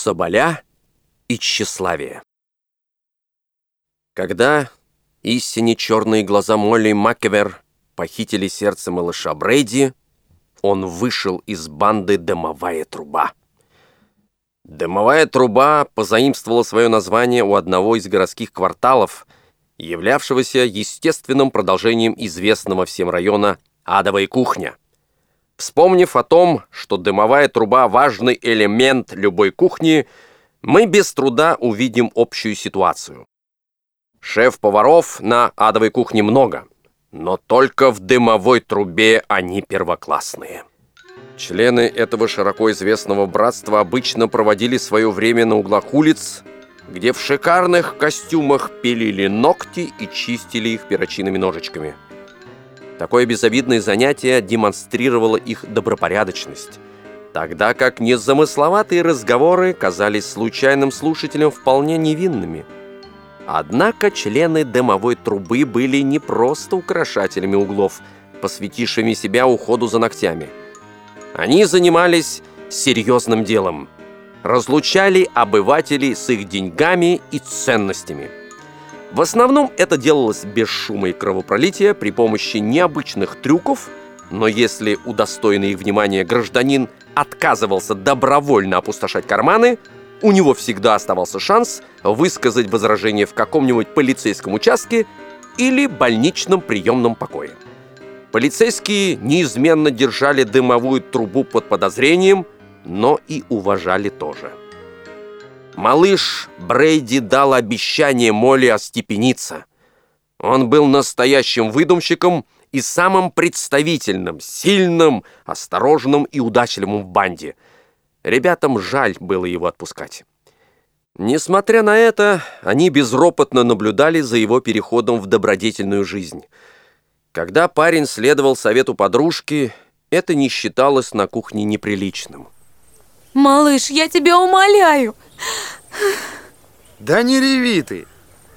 Соболя и тщеславие. Когда истине черные глаза Молли Маккевер похитили сердце малыша Брейди, он вышел из банды «Дымовая труба». Дымовая труба позаимствовала свое название у одного из городских кварталов, являвшегося естественным продолжением известного всем района «Адовая кухня». Вспомнив о том, что дымовая труба – важный элемент любой кухни, мы без труда увидим общую ситуацию. Шеф-поваров на адовой кухне много, но только в дымовой трубе они первоклассные. Члены этого широко известного братства обычно проводили свое время на углах улиц, где в шикарных костюмах пилили ногти и чистили их перочинными ножичками – Такое безобидное занятие демонстрировало их добропорядочность, тогда как незамысловатые разговоры казались случайным слушателям вполне невинными. Однако члены дымовой трубы были не просто украшателями углов, посвятившими себя уходу за ногтями. Они занимались серьезным делом. Разлучали обывателей с их деньгами и ценностями – в основном это делалось без шума и кровопролития при помощи необычных трюков, но если удостоенный их внимания гражданин отказывался добровольно опустошать карманы, у него всегда оставался шанс высказать возражение в каком-нибудь полицейском участке или больничном приемном покое. Полицейские неизменно держали дымовую трубу под подозрением, но и уважали тоже. Малыш Брейди дал обещание Молли остепениться. Он был настоящим выдумщиком и самым представительным, сильным, осторожным и удачливым в банде. Ребятам жаль было его отпускать. Несмотря на это, они безропотно наблюдали за его переходом в добродетельную жизнь. Когда парень следовал совету подружки, это не считалось на кухне неприличным. «Малыш, я тебя умоляю, да не реви ты.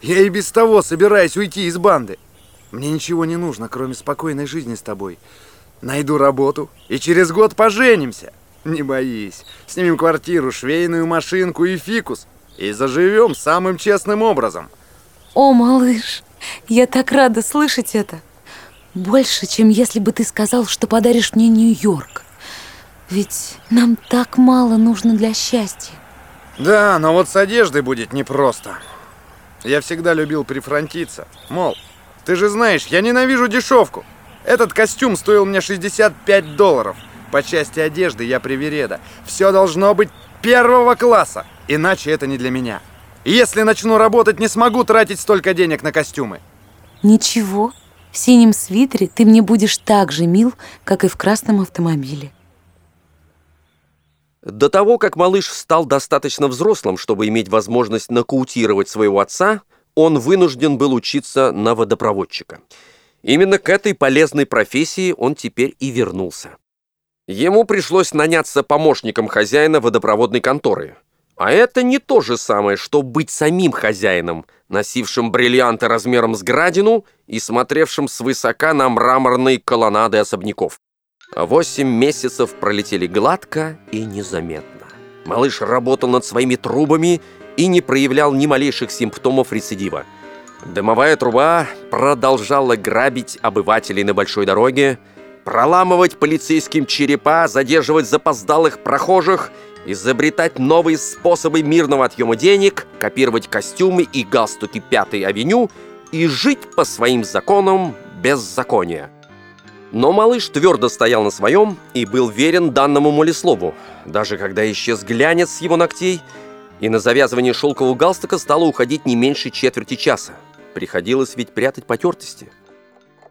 Я и без того собираюсь уйти из банды. Мне ничего не нужно, кроме спокойной жизни с тобой. Найду работу и через год поженимся. Не боись. Снимем квартиру, швейную машинку и фикус. И заживем самым честным образом. О, малыш, я так рада слышать это. Больше, чем если бы ты сказал, что подаришь мне Нью-Йорк. Ведь нам так мало нужно для счастья. Да, но вот с одеждой будет непросто. Я всегда любил прифронтиться. Мол, ты же знаешь, я ненавижу дешевку. Этот костюм стоил мне 65 долларов. По части одежды я привереда. Все должно быть первого класса, иначе это не для меня. если начну работать, не смогу тратить столько денег на костюмы. Ничего, в синем свитере ты мне будешь так же мил, как и в красном автомобиле. До того, как малыш стал достаточно взрослым, чтобы иметь возможность нокаутировать своего отца, он вынужден был учиться на водопроводчика. Именно к этой полезной профессии он теперь и вернулся. Ему пришлось наняться помощником хозяина водопроводной конторы. А это не то же самое, что быть самим хозяином, носившим бриллианты размером с градину и смотревшим свысока на мраморные колоннады особняков. Восемь месяцев пролетели гладко и незаметно. Малыш работал над своими трубами и не проявлял ни малейших симптомов рецидива. Дымовая труба продолжала грабить обывателей на большой дороге, проламывать полицейским черепа, задерживать запоздалых прохожих, изобретать новые способы мирного отъема денег, копировать костюмы и галстуки Пятой авеню и жить по своим законам беззакония. Но малыш твердо стоял на своем и был верен данному молеслову, даже когда исчез глянец с его ногтей, и на завязывание шелкового галстука стало уходить не меньше четверти часа. Приходилось ведь прятать потертости.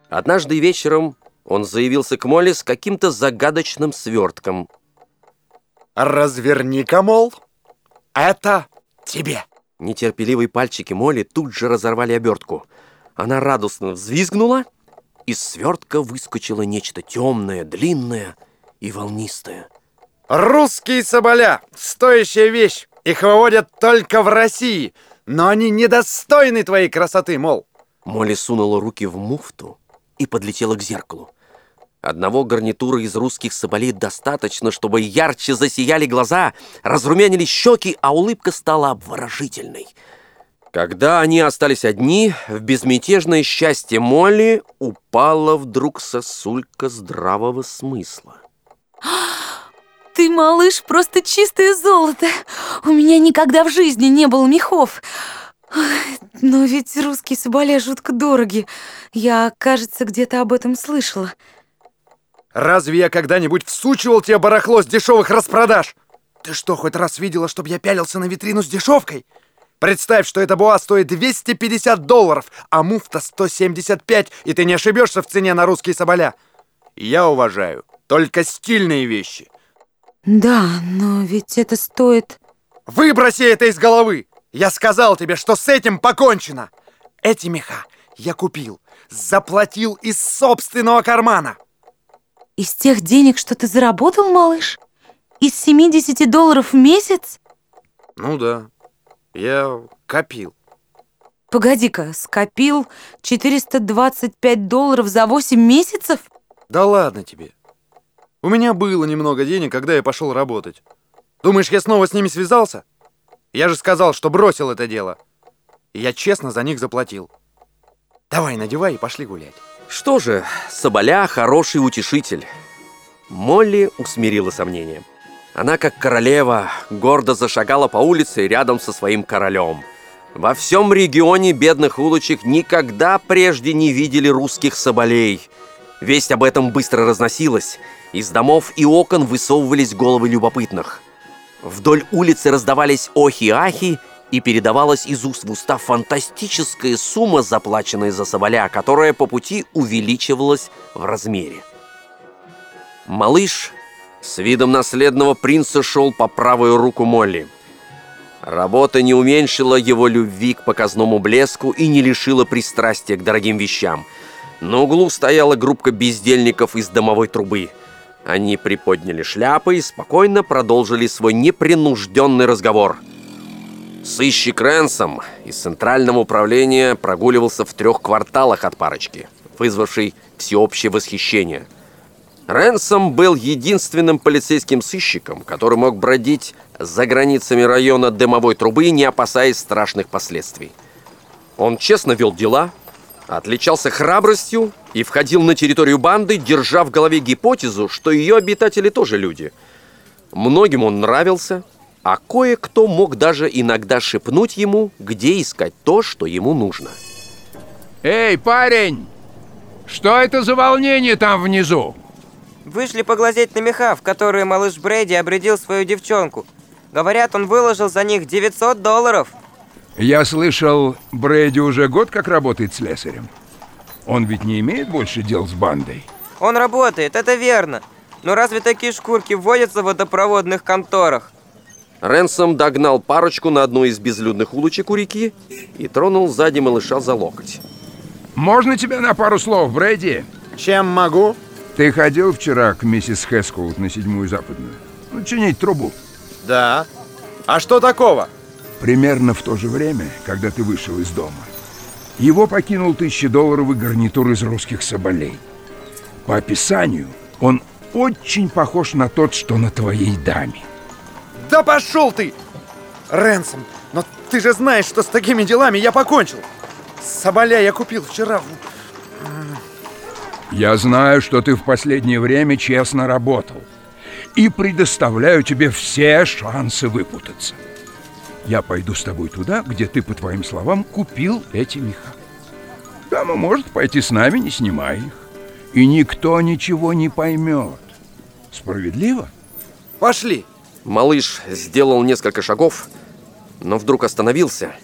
Однажды вечером он заявился к Молли с каким-то загадочным свертком. «Разверни-ка, мол, это тебе!» Нетерпеливые пальчики Молли тут же разорвали обертку. Она радостно взвизгнула из свертка выскочило нечто темное, длинное и волнистое. «Русские соболя! Стоящая вещь! Их выводят только в России, но они недостойны твоей красоты, мол!» Молли сунула руки в муфту и подлетела к зеркалу. Одного гарнитура из русских соболей достаточно, чтобы ярче засияли глаза, разрумянились щеки, а улыбка стала обворожительной. Когда они остались одни, в безмятежное счастье Молли упала вдруг сосулька здравого смысла. Ты, малыш, просто чистое золото. У меня никогда в жизни не было мехов. Но ведь русские соболя жутко дороги. Я, кажется, где-то об этом слышала. Разве я когда-нибудь всучивал тебе барахло с дешевых распродаж? Ты что, хоть раз видела, чтобы я пялился на витрину с дешевкой? Представь, что эта буа стоит 250 долларов, а муфта 175, и ты не ошибешься в цене на русские соболя. Я уважаю только стильные вещи. Да, но ведь это стоит... Выброси это из головы! Я сказал тебе, что с этим покончено. Эти меха я купил, заплатил из собственного кармана. Из тех денег, что ты заработал, малыш? Из 70 долларов в месяц? Ну да, я копил. Погоди-ка, скопил 425 долларов за 8 месяцев? Да ладно тебе. У меня было немного денег, когда я пошел работать. Думаешь, я снова с ними связался? Я же сказал, что бросил это дело. И я честно за них заплатил. Давай, надевай и пошли гулять. Что же, Соболя хороший утешитель. Молли усмирила сомнения. Она, как королева, гордо зашагала по улице рядом со своим королем. Во всем регионе бедных улочек никогда прежде не видели русских соболей. Весть об этом быстро разносилась. Из домов и окон высовывались головы любопытных. Вдоль улицы раздавались охи-ахи, и передавалась из уст в уста фантастическая сумма, заплаченная за соболя, которая по пути увеличивалась в размере. Малыш с видом наследного принца шел по правую руку Молли. Работа не уменьшила его любви к показному блеску и не лишила пристрастия к дорогим вещам. На углу стояла группка бездельников из домовой трубы. Они приподняли шляпы и спокойно продолжили свой непринужденный разговор – Сыщик Ренсом из Центрального управления прогуливался в трех кварталах от парочки, вызвавший всеобщее восхищение. Ренсом был единственным полицейским сыщиком, который мог бродить за границами района дымовой трубы, не опасаясь страшных последствий. Он честно вел дела, отличался храбростью и входил на территорию банды, держа в голове гипотезу, что ее обитатели тоже люди. Многим он нравился – а кое-кто мог даже иногда шепнуть ему, где искать то, что ему нужно. Эй, парень! Что это за волнение там внизу? Вышли поглазеть на меха, в которые малыш Брэди обредил свою девчонку. Говорят, он выложил за них 900 долларов. Я слышал, Брэди уже год как работает с слесарем. Он ведь не имеет больше дел с бандой. Он работает, это верно. Но разве такие шкурки вводятся в водопроводных конторах? Ренсом догнал парочку на одной из безлюдных улочек у реки и тронул сзади малыша за локоть. «Можно тебя на пару слов, Брэди?» Чем могу? Ты ходил вчера к миссис Хэскоут на седьмую западную? Ну, чинить трубу. Да. А что такого? Примерно в то же время, когда ты вышел из дома, его покинул тысячедолларовый гарнитур из русских соболей. По описанию он очень похож на тот, что на твоей даме. Да пошел ты! Ренсом, но ты же знаешь, что с такими делами я покончил. Соболя я купил вчера. Я знаю, что ты в последнее время честно работал. И предоставляю тебе все шансы выпутаться. Я пойду с тобой туда, где ты, по твоим словам, купил эти меха. Дама может пойти с нами, не снимая их. И никто ничего не поймет. Справедливо? Пошли. Малыш сделал несколько шагов, но вдруг остановился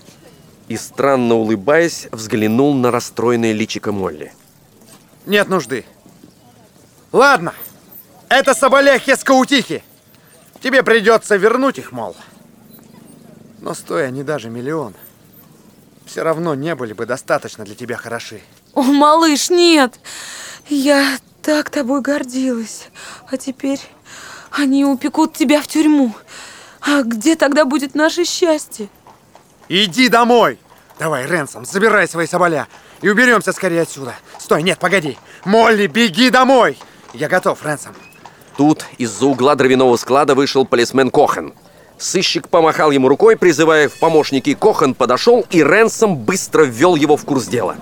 и, странно улыбаясь, взглянул на расстроенное личико Молли. Нет нужды. Ладно, это соболя Хескаутихи. Тебе придется вернуть их, мол. Но стоя они даже миллион, все равно не были бы достаточно для тебя хороши. О, малыш, нет! Я так тобой гордилась. А теперь они упекут тебя в тюрьму. А где тогда будет наше счастье? Иди домой! Давай, Ренсом, забирай свои соболя и уберемся скорее отсюда. Стой, нет, погоди. Молли, беги домой! Я готов, Рэнсом. Тут из-за угла дровяного склада вышел полисмен Кохан. Сыщик помахал ему рукой, призывая в помощники. Кохан подошел, и Ренсом быстро ввел его в курс дела.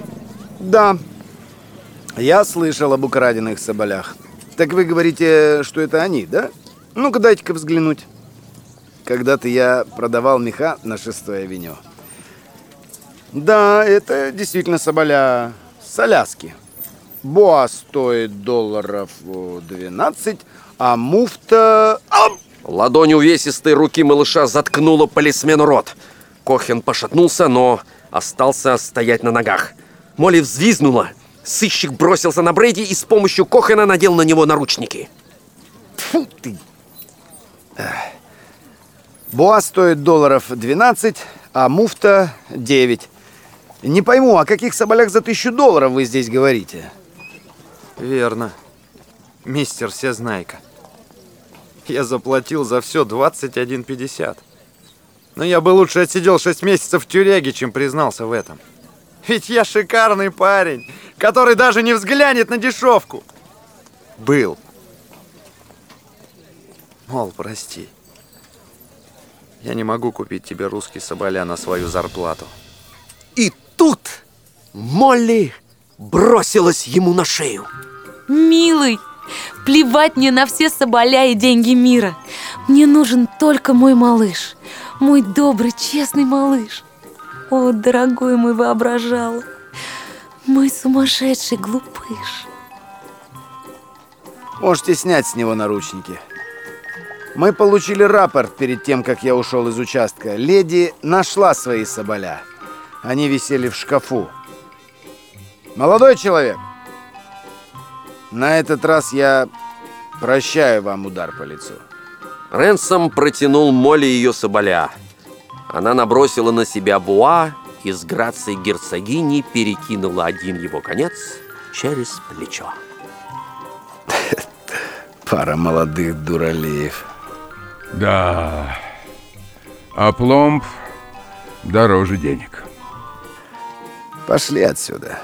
Да, я слышал об украденных соболях. Так вы говорите, что это они, да? Ну-ка дайте-ка взглянуть. Когда-то я продавал меха на шестой авеню. Да, это действительно соболя с Аляски. Боа стоит долларов э, 12, а муфта... Ам! Ладонь увесистой руки малыша заткнула полисмену рот. Кохен пошатнулся, но остался стоять на ногах. Молли взвизгнула. Сыщик бросился на Брейди и с помощью Кохена надел на него наручники. Фу ты! Боа стоит долларов 12, а муфта 9. Не пойму, о каких соболях за тысячу долларов вы здесь говорите? Верно. Мистер Всезнайка. Я заплатил за все 21,50. Но я бы лучше отсидел 6 месяцев в тюряге, чем признался в этом. Ведь я шикарный парень, который даже не взглянет на дешевку. Был. Мол, прости. Я не могу купить тебе русский соболя на свою зарплату. И тут Молли бросилась ему на шею. Милый, плевать мне на все соболя и деньги мира. Мне нужен только мой малыш. Мой добрый, честный малыш. О, дорогой мой воображал. Мой сумасшедший глупыш. Можете снять с него наручники. Мы получили рапорт перед тем, как я ушел из участка. Леди нашла свои соболя. Они висели в шкафу. Молодой человек, на этот раз я прощаю вам удар по лицу. Ренсом протянул Молли ее соболя. Она набросила на себя буа и с грацией герцогини перекинула один его конец через плечо. Пара молодых дуралеев. Да, а пломб дороже денег. Пошли отсюда.